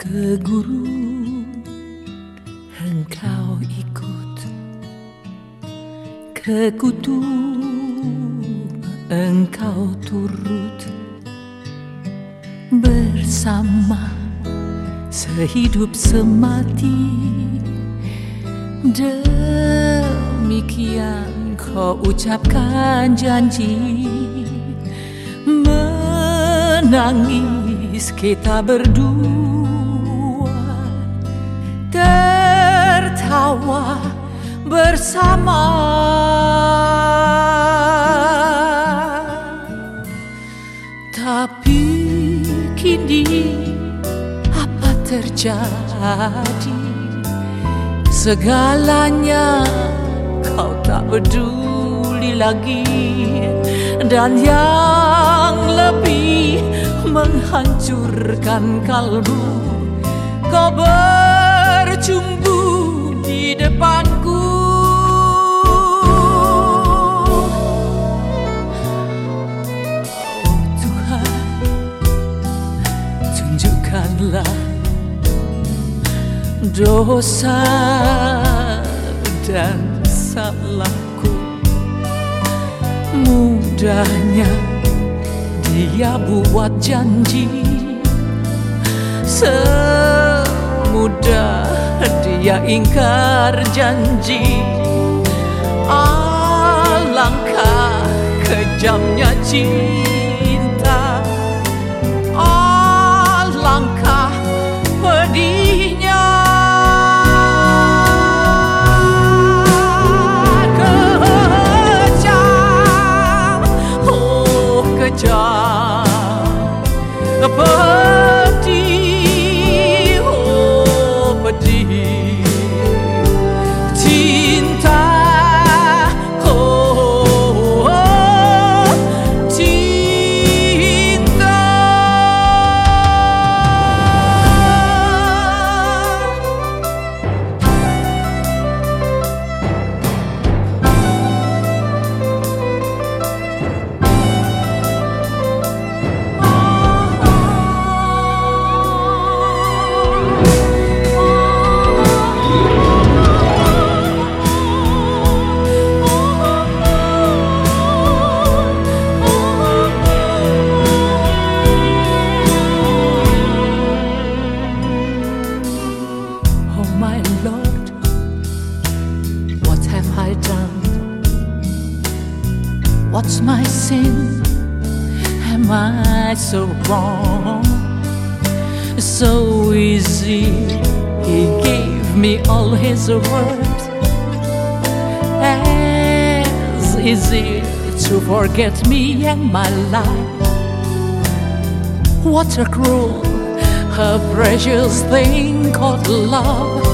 ke guru engkau ikut. Ke kutub engkau turut. Bersama sehidup semati. Demikian kau ucapkan janji. Menangis kita berdua tertawa bersama. Tapi kini apa terjadi? Segalanya kau tak peduli lagi. Dan yang lebih menghancurkan kalbu kau bercumbu depanku. Oh Tuhan tunjukkanlah dosa dan salahku. Mudahnya dia buat janji dia ingkar janji. Alangkah kejamnya cinta. Alangkah pedihnya. Kejam. Oh kejam. Pedih What's my sin? Am I so wrong? So easy, He gave me all His words. As easy to forget me and my life. What a cruel, a precious thing called love.